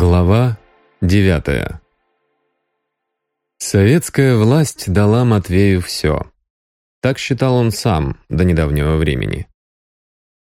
Глава 9 Советская власть дала Матвею все. Так считал он сам до недавнего времени.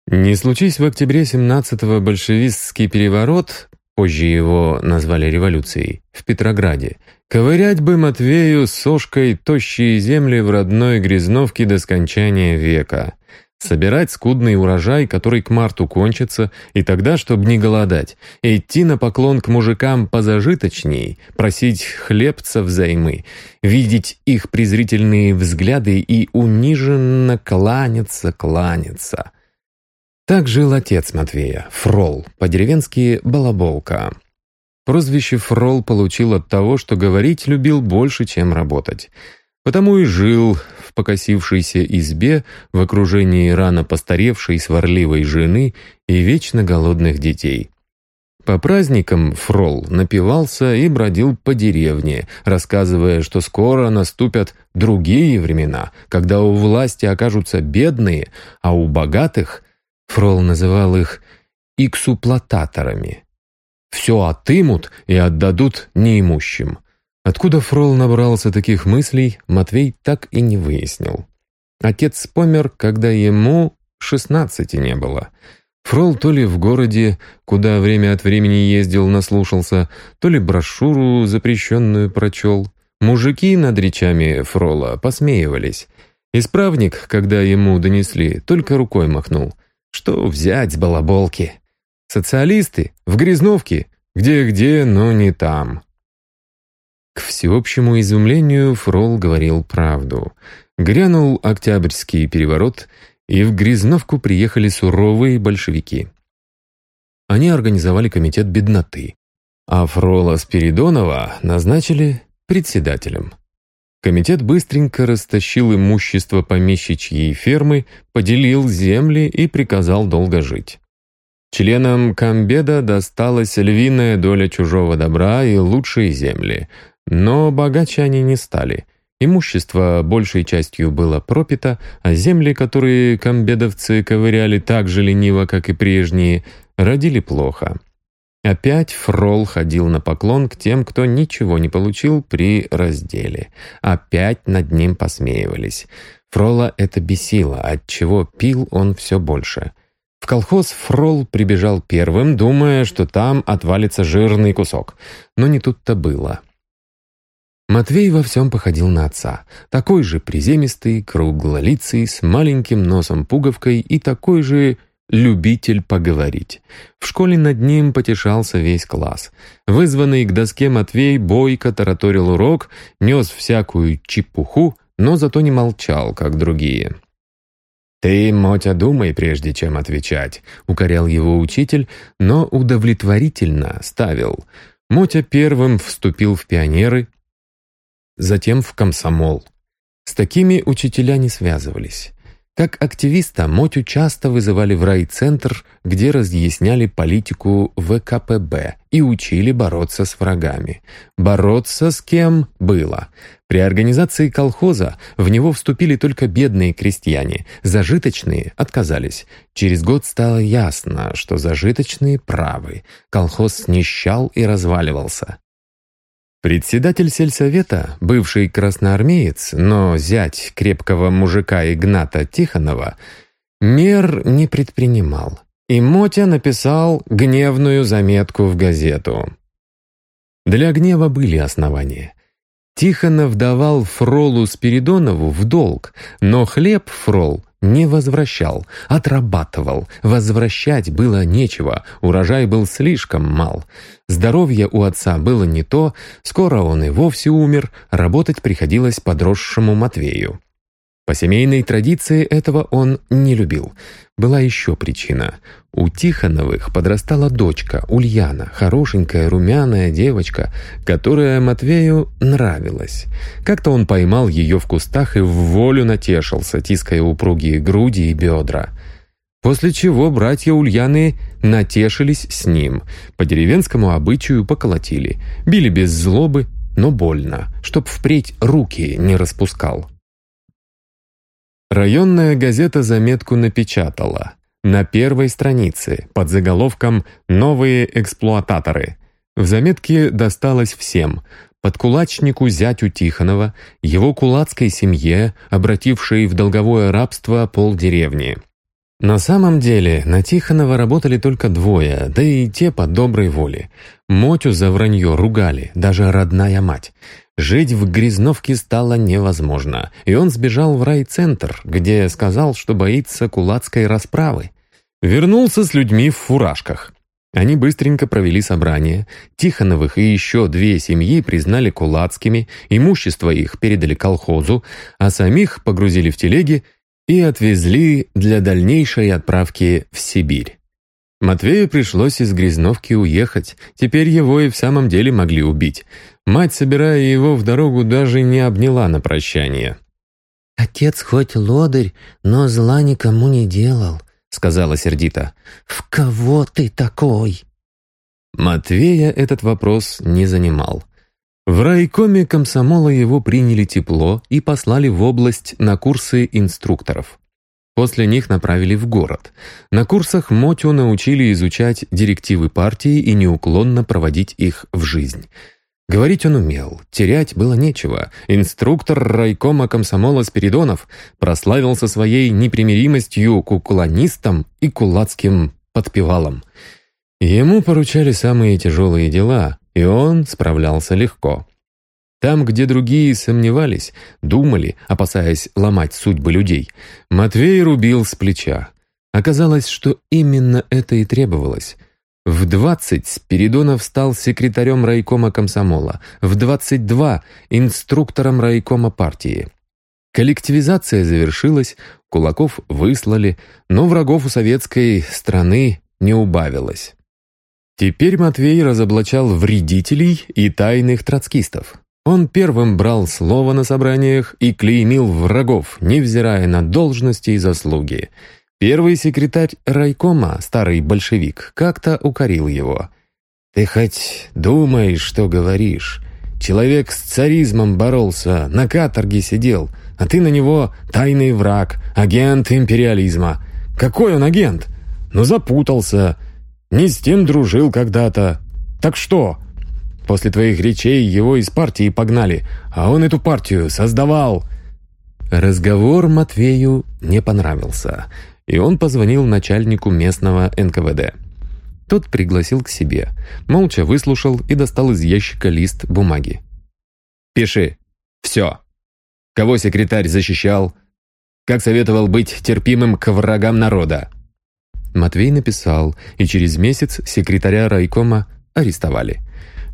Не случись в октябре 17-го большевистский переворот, позже его назвали революцией, в Петрограде, ковырять бы Матвею сошкой тощие земли в родной Грязновке до скончания века собирать скудный урожай, который к марту кончится, и тогда, чтобы не голодать, идти на поклон к мужикам позажиточней, просить хлебца взаймы, видеть их презрительные взгляды и униженно кланяться, кланяться. Так жил отец Матвея, Фрол, по-деревенски «балаболка». Прозвище Фрол получил от того, что говорить любил больше, чем работать. Потому и жил в покосившейся избе в окружении рано постаревшей сварливой жены и вечно голодных детей. По праздникам Фрол напивался и бродил по деревне, рассказывая, что скоро наступят другие времена, когда у власти окажутся бедные, а у богатых, Фрол называл их «иксуплататорами», все отымут и отдадут неимущим. Откуда Фрол набрался таких мыслей, Матвей так и не выяснил. Отец помер, когда ему шестнадцати не было. Фрол то ли в городе, куда время от времени ездил, наслушался, то ли брошюру запрещенную прочел. Мужики над речами Фрола посмеивались. Исправник, когда ему донесли, только рукой махнул. Что взять с балаболки? Социалисты в Грязновке, где-где, но не там. К всеобщему изумлению Фрол говорил правду. Грянул Октябрьский переворот, и в Грязновку приехали суровые большевики. Они организовали комитет бедноты, а Фрола Спиридонова назначили председателем. Комитет быстренько растащил имущество помещичьей фермы, поделил земли и приказал долго жить. Членам комбеда досталась львиная доля чужого добра и лучшие земли, но богаче они не стали. Имущество большей частью было пропито, а земли, которые комбедовцы ковыряли так же лениво, как и прежние, родили плохо. Опять Фрол ходил на поклон к тем, кто ничего не получил при разделе. Опять над ним посмеивались. Фрола это бесило, отчего пил он все больше. В колхоз Фрол прибежал первым, думая, что там отвалится жирный кусок. Но не тут-то было. Матвей во всем походил на отца. Такой же приземистый, круглолицый, с маленьким носом-пуговкой и такой же любитель поговорить. В школе над ним потешался весь класс. Вызванный к доске Матвей бойко тараторил урок, нес всякую чепуху, но зато не молчал, как другие. «Ты, Мотя, думай, прежде чем отвечать», — укорял его учитель, но удовлетворительно ставил. Мотя первым вступил в пионеры, затем в комсомол. С такими учителя не связывались. Как активиста Мотю часто вызывали в райцентр, где разъясняли политику ВКПБ и учили бороться с врагами. Бороться с кем было. При организации колхоза в него вступили только бедные крестьяне, зажиточные отказались. Через год стало ясно, что зажиточные правы. Колхоз нищал и разваливался. Председатель сельсовета, бывший красноармеец, но зять крепкого мужика Игната Тихонова, мер не предпринимал, и Мотя написал гневную заметку в газету. Для гнева были основания. Тихонов давал Фролу Спиридонову в долг, но хлеб Фрол не возвращал, отрабатывал. Возвращать было нечего, урожай был слишком мал. Здоровье у отца было не то, скоро он и вовсе умер, работать приходилось подросшему Матвею. По семейной традиции этого он не любил. Была еще причина. У Тихоновых подрастала дочка, Ульяна, хорошенькая румяная девочка, которая Матвею нравилась. Как-то он поймал ее в кустах и в волю натешился, тиская упругие груди и бедра. После чего братья Ульяны натешились с ним, по деревенскому обычаю поколотили, били без злобы, но больно, чтоб впредь руки не распускал. Районная газета заметку напечатала. На первой странице, под заголовком «Новые эксплуататоры». В заметке досталось всем – подкулачнику зятю Тихонова, его кулацкой семье, обратившей в долговое рабство полдеревни. На самом деле на Тихонова работали только двое, да и те по доброй воле. Мотю за вранье ругали, даже родная мать. Жить в Грязновке стало невозможно, и он сбежал в райцентр, где сказал, что боится кулацкой расправы. Вернулся с людьми в фуражках. Они быстренько провели собрание. Тихоновых и еще две семьи признали кулацкими, имущество их передали колхозу, а самих погрузили в телеги и отвезли для дальнейшей отправки в Сибирь. Матвею пришлось из Грязновки уехать, теперь его и в самом деле могли убить. Мать, собирая его в дорогу, даже не обняла на прощание. «Отец хоть лодырь, но зла никому не делал», — сказала сердито. «В кого ты такой?» Матвея этот вопрос не занимал. В райкоме комсомола его приняли тепло и послали в область на курсы инструкторов. После них направили в город. На курсах Мотю научили изучать директивы партии и неуклонно проводить их в жизнь. Говорить он умел, терять было нечего. Инструктор райкома комсомола Спиридонов прославился своей непримиримостью к уклонистам и кулацким подпевалам. Ему поручали самые тяжелые дела, и он справлялся легко. Там, где другие сомневались, думали, опасаясь ломать судьбы людей, Матвей рубил с плеча. Оказалось, что именно это и требовалось. В 20 Спиридонов стал секретарем райкома комсомола, в 22 — инструктором райкома партии. Коллективизация завершилась, кулаков выслали, но врагов у советской страны не убавилось. Теперь Матвей разоблачал вредителей и тайных троцкистов. Он первым брал слово на собраниях и клеймил врагов, невзирая на должности и заслуги. Первый секретарь райкома, старый большевик, как-то укорил его. «Ты хоть думаешь, что говоришь? Человек с царизмом боролся, на каторге сидел, а ты на него тайный враг, агент империализма. Какой он агент? Ну запутался, не с тем дружил когда-то. Так что, После твоих речей его из партии погнали, а он эту партию создавал». Разговор Матвею не понравился, и он позвонил начальнику местного НКВД. Тот пригласил к себе, молча выслушал и достал из ящика лист бумаги. «Пиши. Все. Кого секретарь защищал? Как советовал быть терпимым к врагам народа?» Матвей написал, и через месяц секретаря райкома арестовали.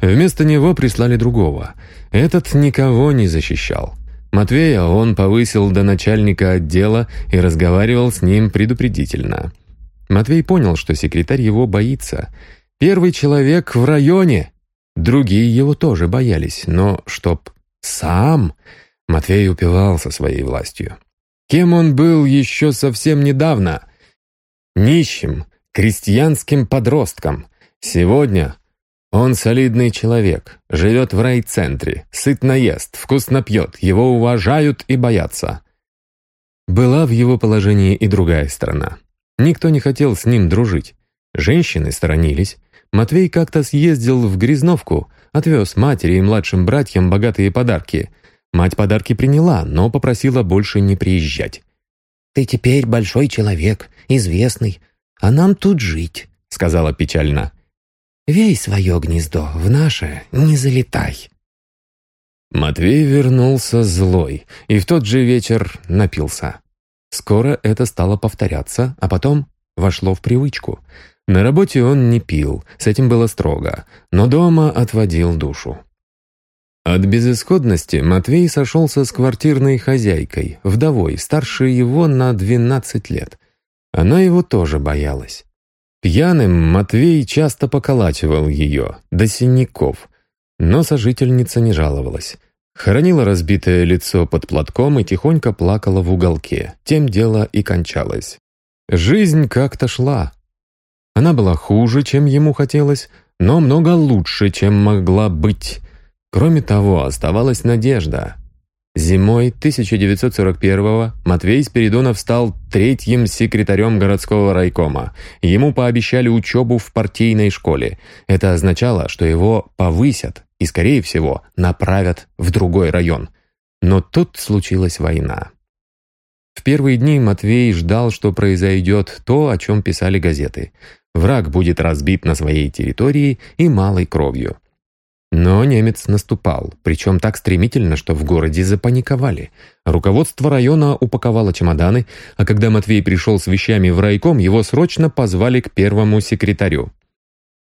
Вместо него прислали другого. Этот никого не защищал. Матвея он повысил до начальника отдела и разговаривал с ним предупредительно. Матвей понял, что секретарь его боится. Первый человек в районе. Другие его тоже боялись, но чтоб сам... Матвей упивался своей властью. Кем он был еще совсем недавно? Нищим, крестьянским подростком. Сегодня он солидный человек, живет в райцентре, сытно ест, вкусно пьет, его уважают и боятся. Была в его положении и другая сторона. Никто не хотел с ним дружить. Женщины сторонились. Матвей как-то съездил в Грязновку, отвез матери и младшим братьям богатые подарки. Мать подарки приняла, но попросила больше не приезжать. «Ты теперь большой человек, известный, а нам тут жить», — сказала печально. Вей свое гнездо, в наше не залетай». Матвей вернулся злой и в тот же вечер напился. Скоро это стало повторяться, а потом вошло в привычку. На работе он не пил, с этим было строго, но дома отводил душу. От безысходности Матвей сошелся с квартирной хозяйкой, вдовой, старше его на 12 лет. Она его тоже боялась. Пьяным Матвей часто поколачивал ее, до синяков, но сожительница не жаловалась. Хоронила разбитое лицо под платком и тихонько плакала в уголке. Тем дело и кончалось. Жизнь как-то шла. Она была хуже, чем ему хотелось, но много лучше, чем могла быть. Кроме того, оставалась надежда. Зимой 1941-го Матвей Спиридонов стал третьим секретарем городского райкома. Ему пообещали учебу в партийной школе. Это означало, что его повысят и, скорее всего, направят в другой район. Но тут случилась война. В первые дни Матвей ждал, что произойдет то, о чем писали газеты. Враг будет разбит на своей территории и малой кровью. Но немец наступал, причем так стремительно, что в городе запаниковали. Руководство района упаковало чемоданы, а когда Матвей пришел с вещами в райком, его срочно позвали к первому секретарю.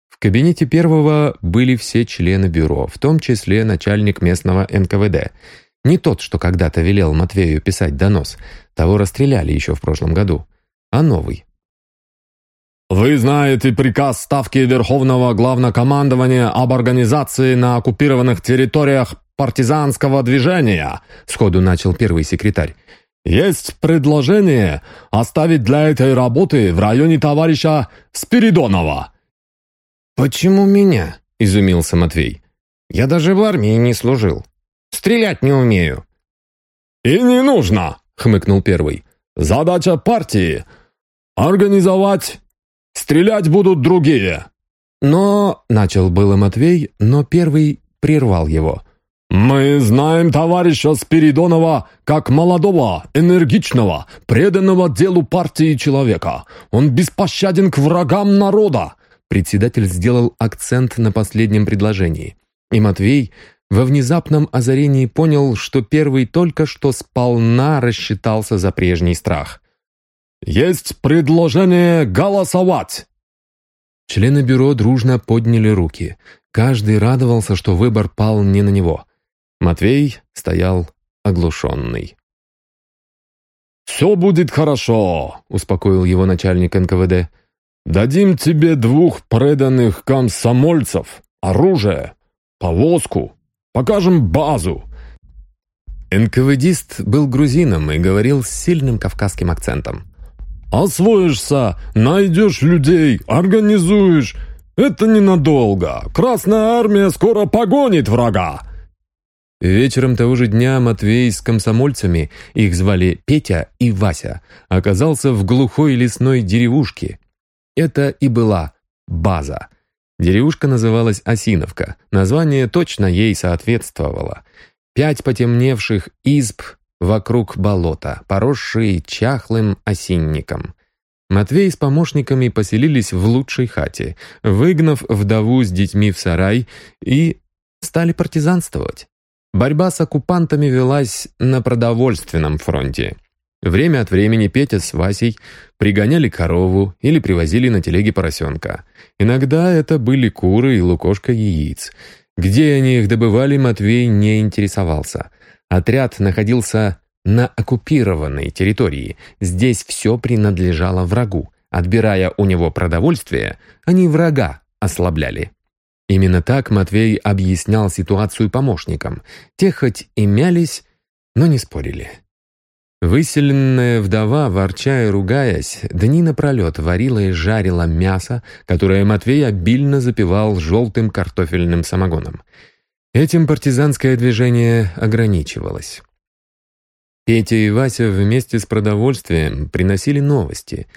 В кабинете первого были все члены бюро, в том числе начальник местного НКВД. Не тот, что когда-то велел Матвею писать донос, того расстреляли еще в прошлом году, а новый, «Вы знаете приказ Ставки Верховного Главнокомандования об организации на оккупированных территориях партизанского движения», сходу начал первый секретарь. «Есть предложение оставить для этой работы в районе товарища Спиридонова». «Почему меня?» – изумился Матвей. «Я даже в армии не служил. Стрелять не умею». «И не нужно», – хмыкнул первый. «Задача партии – организовать Стрелять будут другие!» «Но...» — начал было Матвей, но первый прервал его. «Мы знаем товарища Спиридонова как молодого, энергичного, преданного делу партии человека. Он беспощаден к врагам народа!» Председатель сделал акцент на последнем предложении. И Матвей во внезапном озарении понял, что первый только что сполна рассчитался за прежний страх. «Есть предложение голосовать!» Члены бюро дружно подняли руки. Каждый радовался, что выбор пал не на него. Матвей стоял оглушенный. «Все будет хорошо», — успокоил его начальник НКВД. «Дадим тебе двух преданных комсомольцев, оружие, повозку, покажем базу». НКВДист был грузином и говорил с сильным кавказским акцентом. Освоишься, найдешь людей, организуешь. Это ненадолго. Красная армия скоро погонит врага. Вечером того же дня Матвей с комсомольцами, их звали Петя и Вася, оказался в глухой лесной деревушке. Это и была база. Деревушка называлась Осиновка, название точно ей соответствовало. Пять потемневших изб вокруг болота, поросшие чахлым осинником. Матвей с помощниками поселились в лучшей хате, выгнав вдову с детьми в сарай и стали партизанствовать. Борьба с оккупантами велась на продовольственном фронте. Время от времени Петя с Васей пригоняли корову или привозили на телеге поросенка. Иногда это были куры и лукошка яиц. Где они их добывали, Матвей не интересовался. Отряд находился на оккупированной территории. Здесь все принадлежало врагу. Отбирая у него продовольствие, они врага ослабляли. Именно так Матвей объяснял ситуацию помощникам. Те хоть и мялись, но не спорили. Выселенная вдова, ворча и ругаясь, дни напролет варила и жарила мясо, которое Матвей обильно запивал желтым картофельным самогоном. Этим партизанское движение ограничивалось. Петя и Вася вместе с продовольствием приносили новости.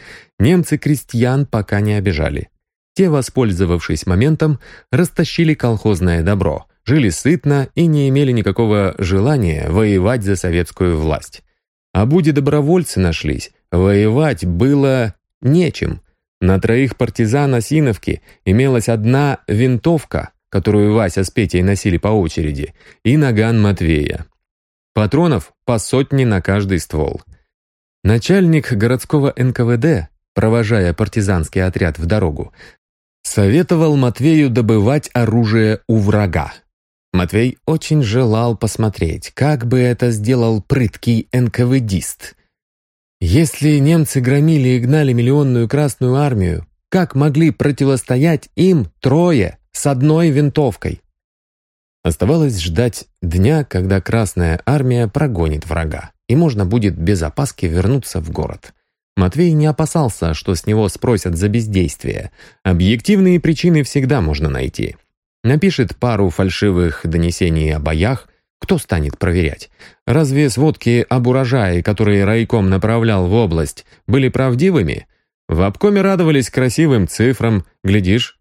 Немцы крестьян пока не обижали. Те, воспользовавшись моментом, растащили колхозное добро, жили сытно и не имели никакого желания воевать за советскую власть. А будь добровольцы нашлись, воевать было нечем. На троих партизан Осиновки имелась одна винтовка, которую Вася с Петей носили по очереди, и наган Матвея. Патронов по сотне на каждый ствол. Начальник городского НКВД, провожая партизанский отряд в дорогу, советовал Матвею добывать оружие у врага. Матвей очень желал посмотреть, как бы это сделал прыткий НКВДист. Если немцы громили и гнали миллионную Красную Армию, как могли противостоять им трое с одной винтовкой? Оставалось ждать дня, когда Красная Армия прогонит врага, и можно будет без опаски вернуться в город. Матвей не опасался, что с него спросят за бездействие. Объективные причины всегда можно найти. Напишет пару фальшивых донесений о боях, Кто станет проверять? Разве сводки об урожае, которые райком направлял в область, были правдивыми? В обкоме радовались красивым цифрам, глядишь,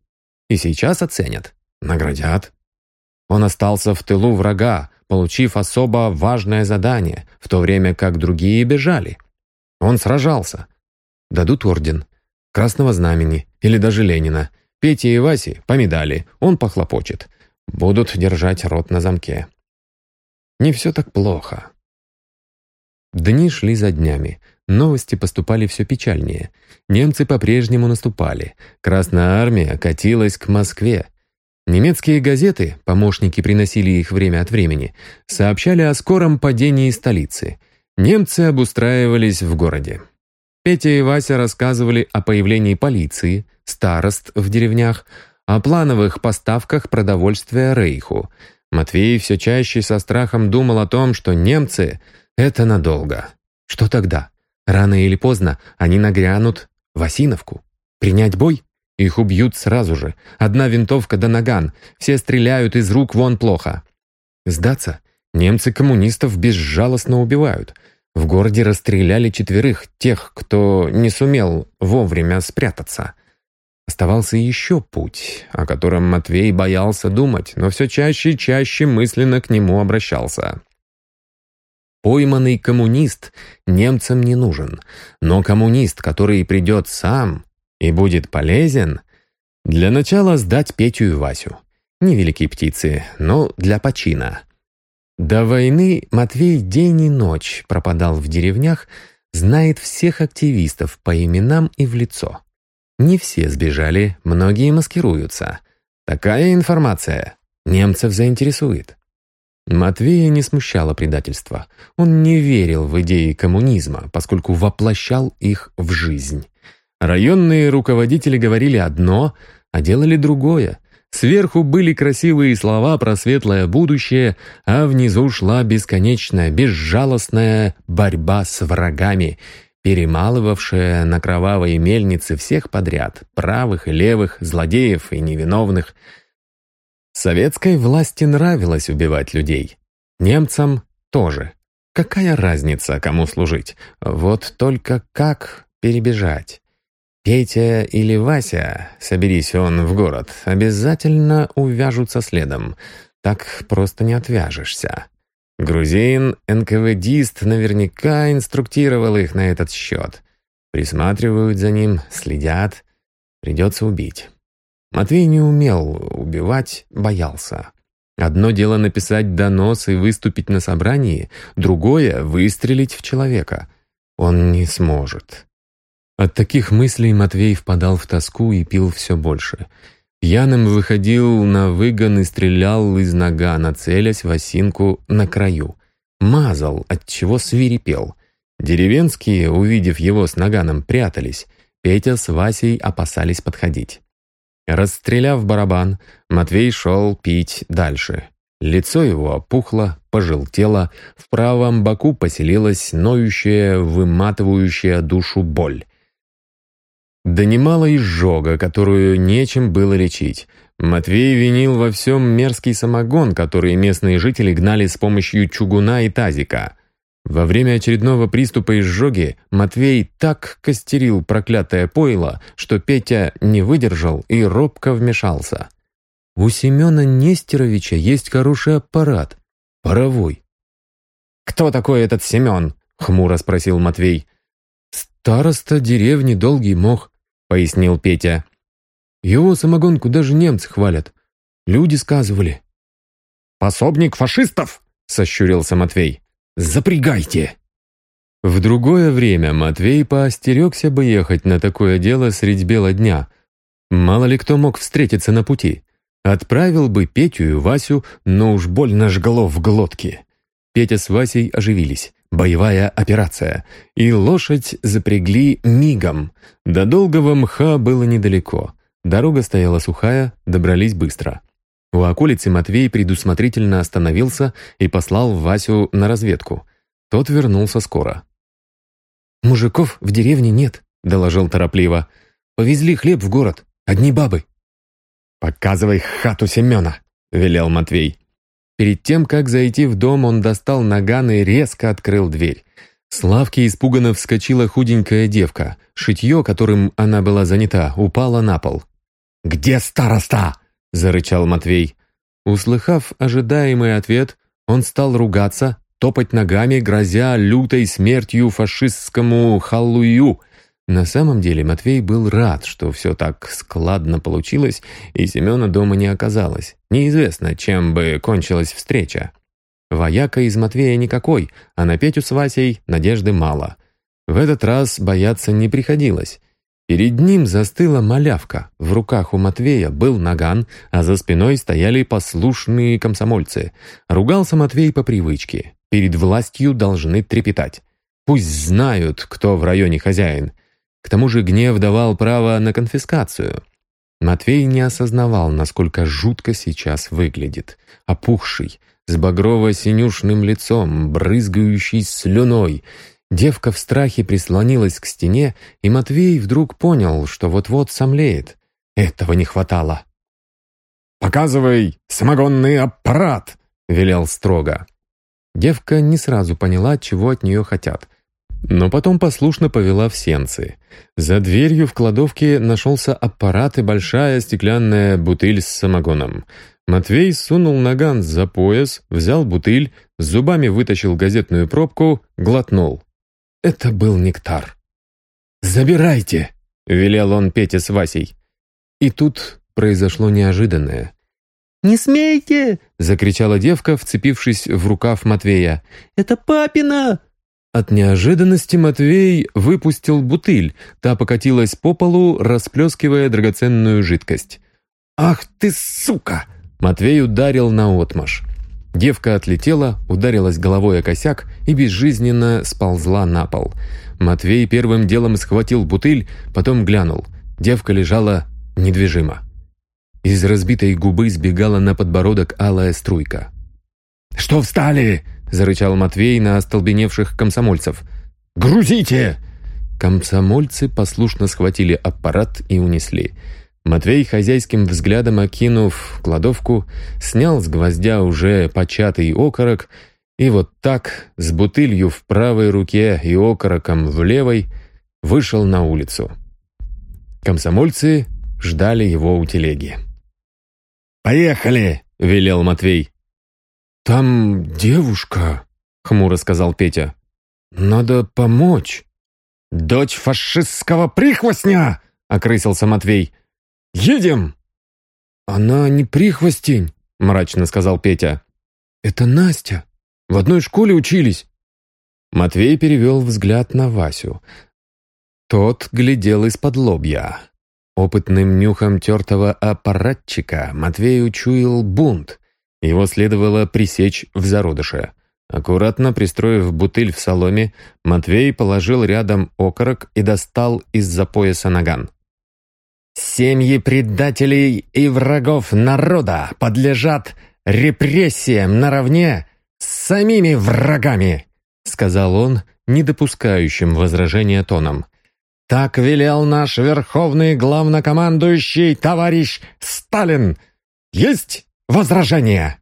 и сейчас оценят, наградят. Он остался в тылу врага, получив особо важное задание, в то время как другие бежали. Он сражался. Дадут орден, Красного Знамени или даже Ленина. Пете и Васе по медали, он похлопочет. Будут держать рот на замке. Не все так плохо. Дни шли за днями. Новости поступали все печальнее. Немцы по-прежнему наступали. Красная армия катилась к Москве. Немецкие газеты, помощники приносили их время от времени, сообщали о скором падении столицы. Немцы обустраивались в городе. Петя и Вася рассказывали о появлении полиции, старост в деревнях, о плановых поставках продовольствия Рейху. Матвей все чаще со страхом думал о том, что немцы — это надолго. Что тогда? Рано или поздно они нагрянут в Осиновку. Принять бой? Их убьют сразу же. Одна винтовка да наган. Все стреляют из рук вон плохо. Сдаться? Немцы коммунистов безжалостно убивают. В городе расстреляли четверых, тех, кто не сумел вовремя спрятаться. Оставался еще путь, о котором Матвей боялся думать, но все чаще и чаще мысленно к нему обращался. Пойманный коммунист немцам не нужен, но коммунист, который придет сам и будет полезен, для начала сдать Петю и Васю. Невеликие птицы, но для почина. До войны Матвей день и ночь пропадал в деревнях, знает всех активистов по именам и в лицо. Не все сбежали, многие маскируются. Такая информация немцев заинтересует. Матвея не смущало предательство. Он не верил в идеи коммунизма, поскольку воплощал их в жизнь. Районные руководители говорили одно, а делали другое. Сверху были красивые слова про светлое будущее, а внизу шла бесконечная, безжалостная борьба с врагами, перемалывавшая на кровавой мельнице всех подряд, правых и левых, злодеев и невиновных – Советской власти нравилось убивать людей. Немцам тоже. Какая разница, кому служить? Вот только как перебежать? Петя или Вася, соберись он в город, обязательно увяжутся следом. Так просто не отвяжешься. Грузин, НКВДист наверняка инструктировал их на этот счет. Присматривают за ним, следят. Придется убить. Матвей не умел убивать, боялся. Одно дело написать донос и выступить на собрании, другое — выстрелить в человека. Он не сможет. От таких мыслей Матвей впадал в тоску и пил все больше. Пьяным выходил на выгон и стрелял из нагана, целясь в осинку на краю. Мазал, от чего свирепел. Деревенские, увидев его с наганом, прятались. Петя с Васей опасались подходить. Расстреляв барабан, Матвей шел пить дальше. Лицо его опухло, пожелтело, в правом боку поселилась ноющая, выматывающая душу боль. Донимала изжога, которую нечем было лечить. Матвей винил во всем мерзкий самогон, который местные жители гнали с помощью чугуна и тазика. Во время очередного приступа изжоги Матвей так костерил проклятое пойло, что Петя не выдержал и робко вмешался. «У Семена Нестеровича есть хороший аппарат. Паровой». «Кто такой этот Семен?» — хмуро спросил Матвей. «Староста деревни Долгий Мох», — пояснил Петя. «Его самогонку даже немцы хвалят. Люди сказывали». «Пособник фашистов?» — сощурился Матвей. Запрягайте!» В другое время Матвей поостерегся бы ехать на такое дело средь бела дня. Мало ли кто мог встретиться на пути. Отправил бы Петю и Васю, но уж больно жгло в глотке. Петя с Васей оживились. Боевая операция. И лошадь запрягли мигом. До долгого мха было недалеко. Дорога стояла сухая, добрались быстро. У околицы Матвей предусмотрительно остановился и послал Васю на разведку. Тот вернулся скоро. «Мужиков в деревне нет», — доложил торопливо. «Повезли хлеб в город. Одни бабы». «Показывай хату Семена», — велел Матвей. Перед тем, как зайти в дом, он достал наган и резко открыл дверь. С лавки испуганно вскочила худенькая девка. Шитье, которым она была занята, упало на пол. «Где староста?» — зарычал Матвей. Услыхав ожидаемый ответ, он стал ругаться, топать ногами, грозя лютой смертью фашистскому халую. На самом деле Матвей был рад, что все так складно получилось, и Семена дома не оказалось. Неизвестно, чем бы кончилась встреча. Вояка из Матвея никакой, а на Петю с Васей надежды мало. В этот раз бояться не приходилось. Перед ним застыла малявка, в руках у Матвея был наган, а за спиной стояли послушные комсомольцы. Ругался Матвей по привычке. Перед властью должны трепетать. Пусть знают, кто в районе хозяин. К тому же гнев давал право на конфискацию. Матвей не осознавал, насколько жутко сейчас выглядит. Опухший, с багрово-синюшным лицом, брызгающий слюной — Девка в страхе прислонилась к стене, и Матвей вдруг понял, что вот-вот сомлеет. Этого не хватало. «Показывай самогонный аппарат!» — велел строго. Девка не сразу поняла, чего от нее хотят. Но потом послушно повела в сенцы. За дверью в кладовке нашелся аппарат и большая стеклянная бутыль с самогоном. Матвей сунул наган за пояс, взял бутыль, зубами вытащил газетную пробку, глотнул. Это был нектар. «Забирайте!» — велел он Пете с Васей. И тут произошло неожиданное. «Не смейте!» — закричала девка, вцепившись в рукав Матвея. «Это папина!» От неожиданности Матвей выпустил бутыль. Та покатилась по полу, расплескивая драгоценную жидкость. «Ах ты, сука!» Матвей ударил наотмашь. Девка отлетела, ударилась головой о косяк и безжизненно сползла на пол. Матвей первым делом схватил бутыль, потом глянул. Девка лежала недвижимо. Из разбитой губы сбегала на подбородок алая струйка. «Что встали?» — зарычал Матвей на остолбеневших комсомольцев. «Грузите!» Комсомольцы послушно схватили аппарат и унесли. Матвей, хозяйским взглядом окинув кладовку, снял с гвоздя уже початый окорок и вот так, с бутылью в правой руке и окороком в левой, вышел на улицу. Комсомольцы ждали его у телеги. «Поехали!» — велел Матвей. «Там девушка», — хмуро сказал Петя. «Надо помочь». «Дочь фашистского прихвостня!» — окрысился Матвей. Едем!» «Она не прихвостень», — мрачно сказал Петя. «Это Настя. В одной школе учились». Матвей перевел взгляд на Васю. Тот глядел из-под лобья. Опытным нюхом тертого аппаратчика Матвей учуял бунт. Его следовало пресечь в зародыше. Аккуратно пристроив бутыль в соломе, Матвей положил рядом окорок и достал из-за пояса наган. Семьи предателей и врагов народа подлежат репрессиям наравне с самими врагами», сказал он, не допускающим возражения тоном. «Так велел наш верховный главнокомандующий товарищ Сталин. Есть возражения?»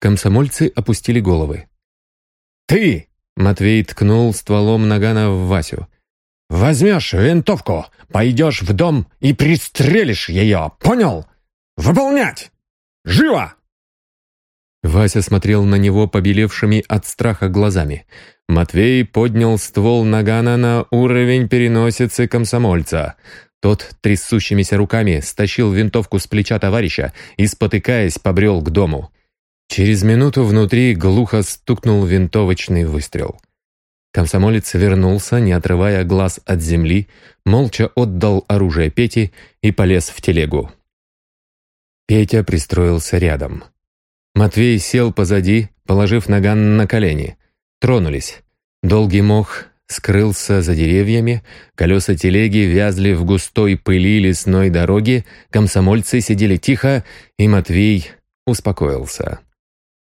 Комсомольцы опустили головы. «Ты!» — Матвей ткнул стволом нагана в Васю. Возьмешь винтовку, пойдешь в дом и пристрелишь ее, понял? Выполнять! Живо!» Вася смотрел на него побелевшими от страха глазами. Матвей поднял ствол нагана на уровень переносицы комсомольца. Тот трясущимися руками стащил винтовку с плеча товарища и, спотыкаясь, побрел к дому. Через минуту внутри глухо стукнул винтовочный выстрел. Комсомолец вернулся, не отрывая глаз от земли, молча отдал оружие Пете и полез в телегу. Петя пристроился рядом. Матвей сел позади, положив наган на колени. Тронулись. Долгий мох скрылся за деревьями, колеса телеги вязли в густой пыли лесной дороги, комсомольцы сидели тихо, и Матвей успокоился.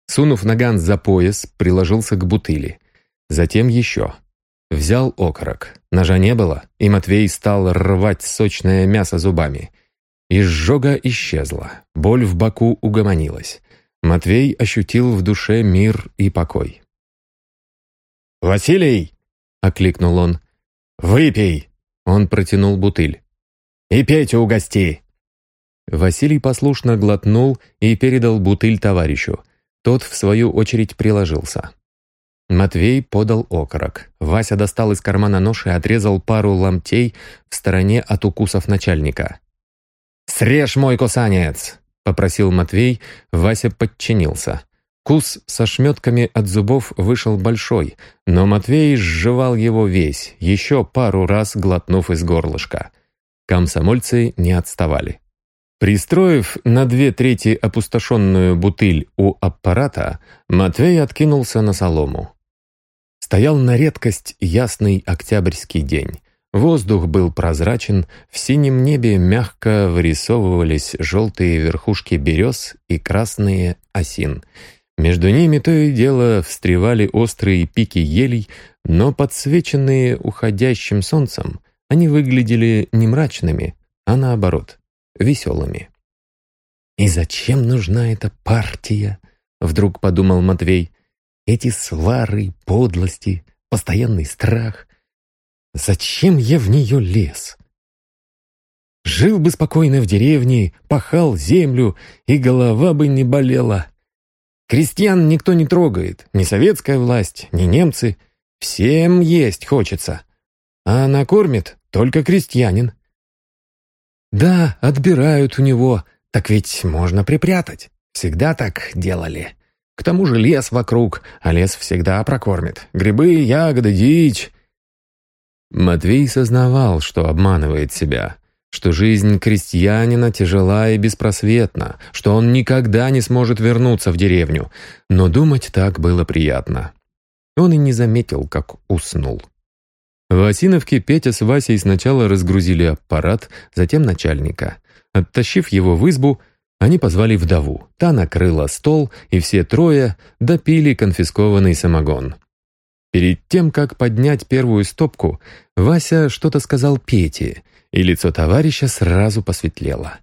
Сунув наган за пояс, приложился к бутыли. Затем еще. Взял окорок. Ножа не было, и Матвей стал рвать сочное мясо зубами. Изжога исчезла. Боль в боку угомонилась. Матвей ощутил в душе мир и покой. «Василий!» — окликнул он. «Выпей!» — он протянул бутыль. «И Петю угости!» Василий послушно глотнул и передал бутыль товарищу. Тот, в свою очередь, приложился. Матвей подал окорок. Вася достал из кармана нож и отрезал пару ломтей в стороне от укусов начальника. «Срежь мой кусанец!» — попросил Матвей. Вася подчинился. Кус со шметками от зубов вышел большой, но Матвей сживал его весь, еще пару раз глотнув из горлышка. Комсомольцы не отставали. Пристроив на две трети опустошенную бутыль у аппарата, Матвей откинулся на солому. Стоял на редкость ясный октябрьский день. Воздух был прозрачен, в синем небе мягко вырисовывались желтые верхушки берез и красные осин. Между ними то и дело встревали острые пики елей, но подсвеченные уходящим солнцем, они выглядели не мрачными, а наоборот, веселыми. «И зачем нужна эта партия?» — вдруг подумал Матвей. «Эти свары, подлости, постоянный страх. Зачем я в нее лез? Жил бы спокойно в деревне, пахал землю, и голова бы не болела. Крестьян никто не трогает, ни советская власть, ни немцы. Всем есть хочется. А накормит только крестьянин. Да, отбирают у него, так ведь можно припрятать. Всегда так делали. К тому же лес вокруг, а лес всегда прокормит. Грибы, ягоды, дичь. Матвей сознавал, что обманывает себя, что жизнь крестьянина тяжела и беспросветна, что он никогда не сможет вернуться в деревню, но думать так было приятно. Он и не заметил, как уснул. В Осиновке Петя с Васей сначала разгрузили аппарат, затем начальника. Оттащив его в избу, они позвали вдову. Та накрыла стол, и все трое допили конфискованный самогон. Перед тем, как поднять первую стопку, Вася что-то сказал Пете, и лицо товарища сразу посветлело.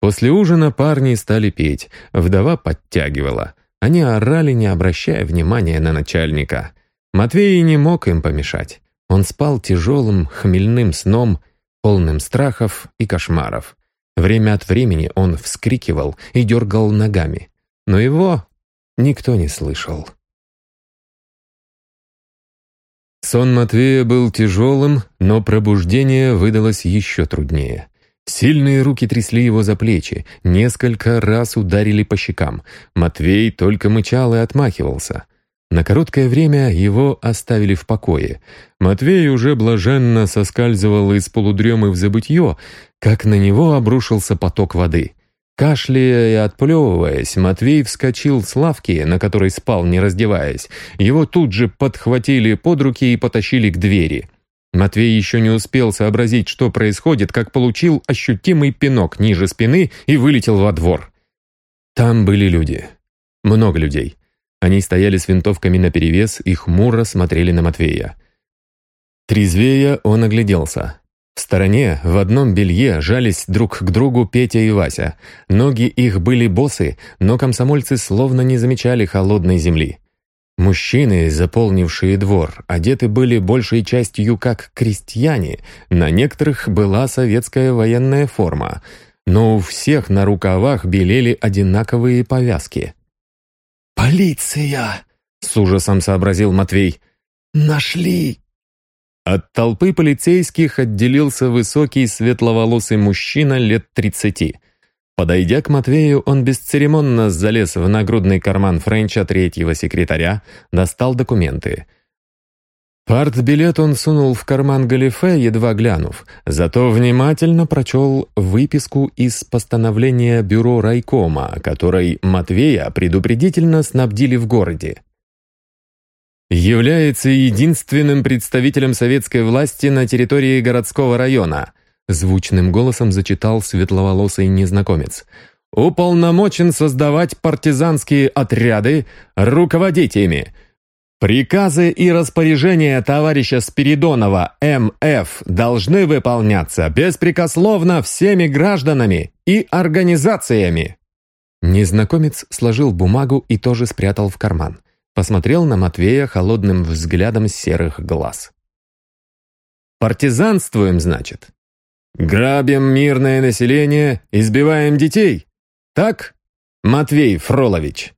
После ужина парни стали петь, вдова подтягивала. Они орали, не обращая внимания на начальника. Матвей не мог им помешать. Он спал тяжелым, хмельным сном, полным страхов и кошмаров. Время от времени он вскрикивал и дергал ногами, но его никто не слышал. Сон Матвея был тяжелым, но пробуждение выдалось еще труднее. Сильные руки трясли его за плечи, несколько раз ударили по щекам. Матвей только мычал и отмахивался. На короткое время его оставили в покое. Матвей уже блаженно соскальзывал из полудремы в забытье, как на него обрушился поток воды — Кашляя и отплевываясь, Матвей вскочил с лавки, на которой спал, не раздеваясь. Его тут же подхватили под руки и потащили к двери. Матвей еще не успел сообразить, что происходит, как получил ощутимый пинок ниже спины и вылетел во двор. Там были люди. Много людей. Они стояли с винтовками наперевес и хмуро смотрели на Матвея. Трезвея он огляделся. В стороне, в одном белье, жались друг к другу Петя и Вася. Ноги их были босы, но комсомольцы словно не замечали холодной земли. Мужчины, заполнившие двор, одеты были большей частью как крестьяне, на некоторых была советская военная форма, но у всех на рукавах белели одинаковые повязки. «Полиция!» — с ужасом сообразил Матвей. «Нашли!» От толпы полицейских отделился высокий светловолосый мужчина лет тридцати. Подойдя к Матвею, он бесцеремонно залез в нагрудный карман Френча третьего секретаря, достал документы. Партбилет он сунул в карман галифе, едва глянув, зато внимательно прочел выписку из постановления бюро райкома, которой Матвея предупредительно снабдили в городе является единственным представителем советской власти на территории городского района», звучным голосом зачитал светловолосый незнакомец. «Уполномочен создавать партизанские отряды, руководить ими. Приказы и распоряжения товарища Спиридонова М.Ф. должны выполняться беспрекословно всеми гражданами и организациями». Незнакомец сложил бумагу и тоже спрятал в карман. Посмотрел на Матвея холодным взглядом серых глаз. «Партизанствуем, значит? Грабим мирное население, избиваем детей? Так, Матвей Фролович?»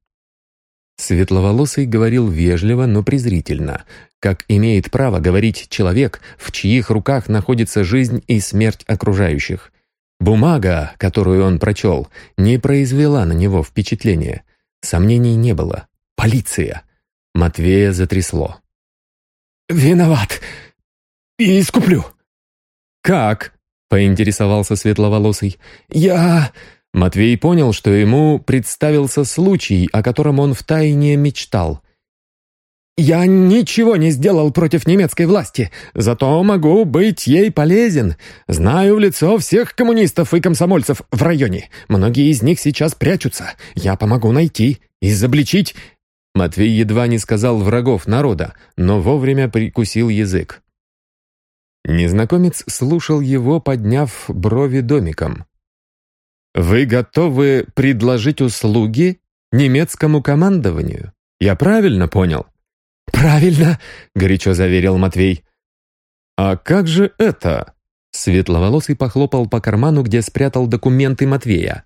Светловолосый говорил вежливо, но презрительно, как имеет право говорить человек, в чьих руках находится жизнь и смерть окружающих. Бумага, которую он прочел, не произвела на него впечатления. Сомнений не было. Полиция. Матвея затрясло. «Виноват. И искуплю». «Как?» — поинтересовался Светловолосый. «Я...» Матвей понял, что ему представился случай, о котором он втайне мечтал. «Я ничего не сделал против немецкой власти, зато могу быть ей полезен. Знаю в лицо всех коммунистов и комсомольцев в районе. Многие из них сейчас прячутся. Я помогу найти, изобличить...» Матвей едва не сказал врагов народа, но вовремя прикусил язык. Незнакомец слушал его, подняв брови домиком. «Вы готовы предложить услуги немецкому командованию? Я правильно понял?» «Правильно», — горячо заверил Матвей. «А как же это?» Светловолосый похлопал по карману, где спрятал документы Матвея.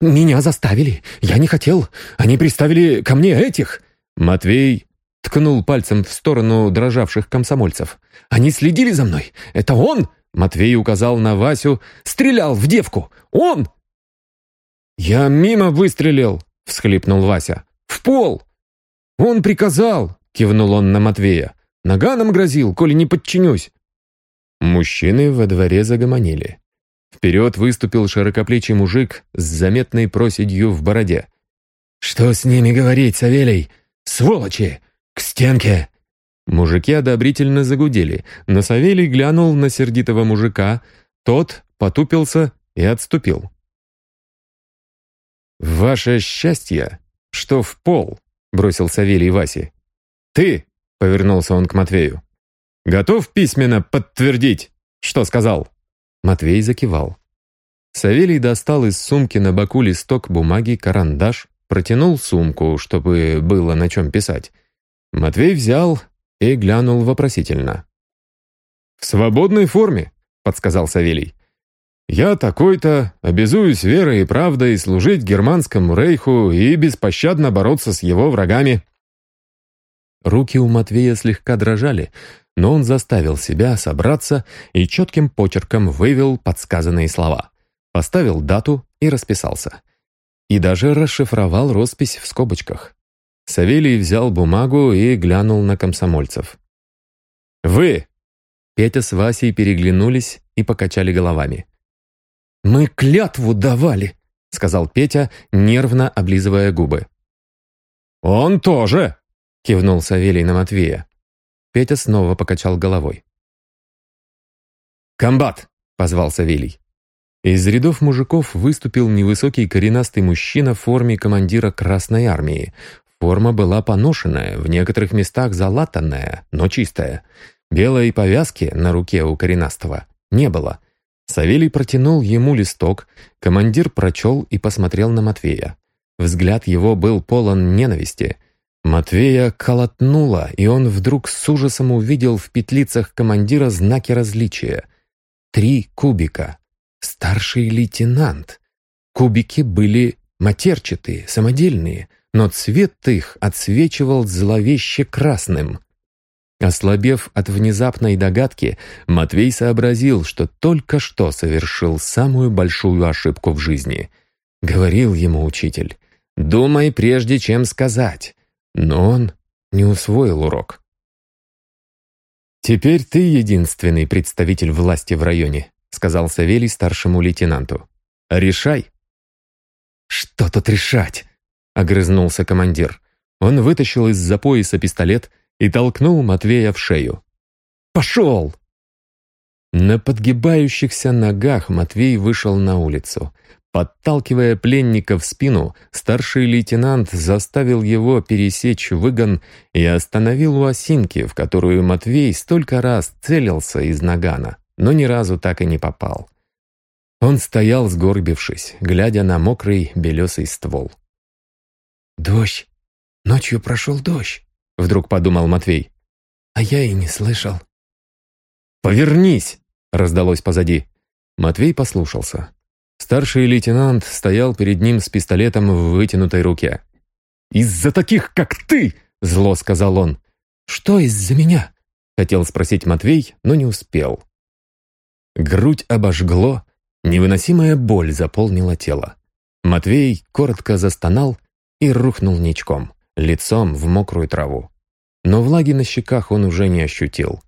«Меня заставили. Я не хотел. Они приставили ко мне этих». Матвей ткнул пальцем в сторону дрожавших комсомольцев. «Они следили за мной. Это он?» Матвей указал на Васю. «Стрелял в девку. Он!» «Я мимо выстрелил!» — всхлипнул Вася. «В пол!» «Он приказал!» — кивнул он на Матвея. «Наганом грозил, коли не подчинюсь!» Мужчины во дворе загомонили. Вперед выступил широкоплечий мужик с заметной проседью в бороде. «Что с ними говорить, Савелий? Сволочи! К стенке!» Мужики одобрительно загудели, но Савелий глянул на сердитого мужика, тот потупился и отступил. «Ваше счастье, что в пол», — бросил Савелий Васе. «Ты», — повернулся он к Матвею, — «готов письменно подтвердить, что сказал?» Матвей закивал. Савелий достал из сумки на боку листок бумаги, карандаш, протянул сумку, чтобы было на чем писать. Матвей взял и глянул вопросительно. «В свободной форме», — подсказал Савелий. Я такой-то обязуюсь верой и правдой служить германскому рейху и беспощадно бороться с его врагами». Руки у Матвея слегка дрожали, но он заставил себя собраться и четким почерком вывел подсказанные слова. Поставил дату и расписался. И даже расшифровал роспись в скобочках. Савелий взял бумагу и глянул на комсомольцев. «Вы!» Петя с Васей переглянулись и покачали головами. «Мы клятву давали», — сказал Петя, нервно облизывая губы. «Он тоже», — кивнул Савелий на Матвея. Петя снова покачал головой. «Комбат!» — позвал Савелий. Из рядов мужиков выступил невысокий коренастый мужчина в форме командира Красной Армии. Форма была поношенная, в некоторых местах залатанная, но чистая. Белой повязки на руке у коренастого не было — Савелий протянул ему листок, командир прочел и посмотрел на Матвея. Взгляд его был полон ненависти. Матвея колотнуло, и он вдруг с ужасом увидел в петлицах командира знаки различия. Три кубика. Старший лейтенант. Кубики были матерчатые, самодельные, но цвет их отсвечивал зловеще красным. Ослабев от внезапной догадки, Матвей сообразил, что только что совершил самую большую ошибку в жизни. Говорил ему учитель, «Думай, прежде чем сказать». Но он не усвоил урок. «Теперь ты единственный представитель власти в районе», сказал Савелий старшему лейтенанту. «Решай». «Что тут решать?» огрызнулся командир. Он вытащил из-за пояса пистолет и толкнул Матвея в шею. «Пошел!» На подгибающихся ногах Матвей вышел на улицу. Подталкивая пленника в спину, старший лейтенант заставил его пересечь выгон и остановил у осинки, в которую Матвей столько раз целился из нагана, но ни разу так и не попал. Он стоял, сгорбившись, глядя на мокрый белесый ствол. «Дождь! Ночью прошел дождь!» — вдруг подумал Матвей. «А я и не слышал». «Повернись!» — раздалось позади. Матвей послушался. Старший лейтенант стоял перед ним с пистолетом в вытянутой руке. «Из-за таких, как ты!» — зло сказал он. «Что из-за меня?» — хотел спросить Матвей, но не успел. Грудь обожгло, невыносимая боль заполнила тело. Матвей коротко застонал и рухнул ничком, лицом в мокрую траву. Но влаги на щеках он уже не ощутил.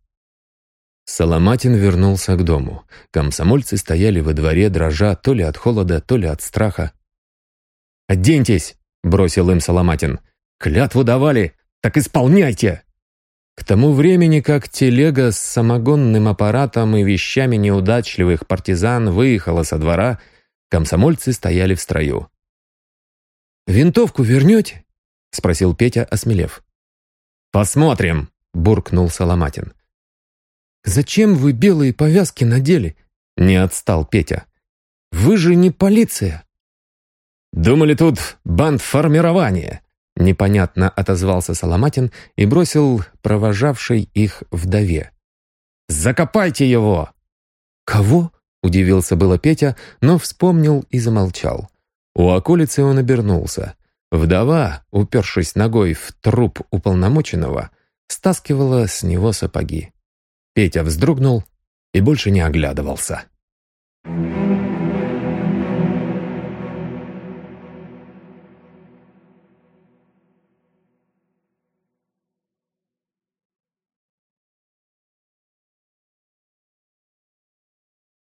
Соломатин вернулся к дому. Комсомольцы стояли во дворе, дрожа то ли от холода, то ли от страха. «Оденьтесь!» — бросил им Соломатин. «Клятву давали! Так исполняйте!» К тому времени, как телега с самогонным аппаратом и вещами неудачливых партизан выехала со двора, комсомольцы стояли в строю. «Винтовку вернете?» — спросил Петя, осмелев. «Посмотрим!» — буркнул Соломатин. «Зачем вы белые повязки надели?» — не отстал Петя. «Вы же не полиция!» «Думали, тут бандформирование!» Непонятно отозвался Соломатин и бросил провожавшей их вдове. «Закопайте его!» «Кого?» — удивился было Петя, но вспомнил и замолчал. У околицы он обернулся. Вдова, упершись ногой в труп уполномоченного, стаскивала с него сапоги. Петя вздрогнул и больше не оглядывался. Thank you.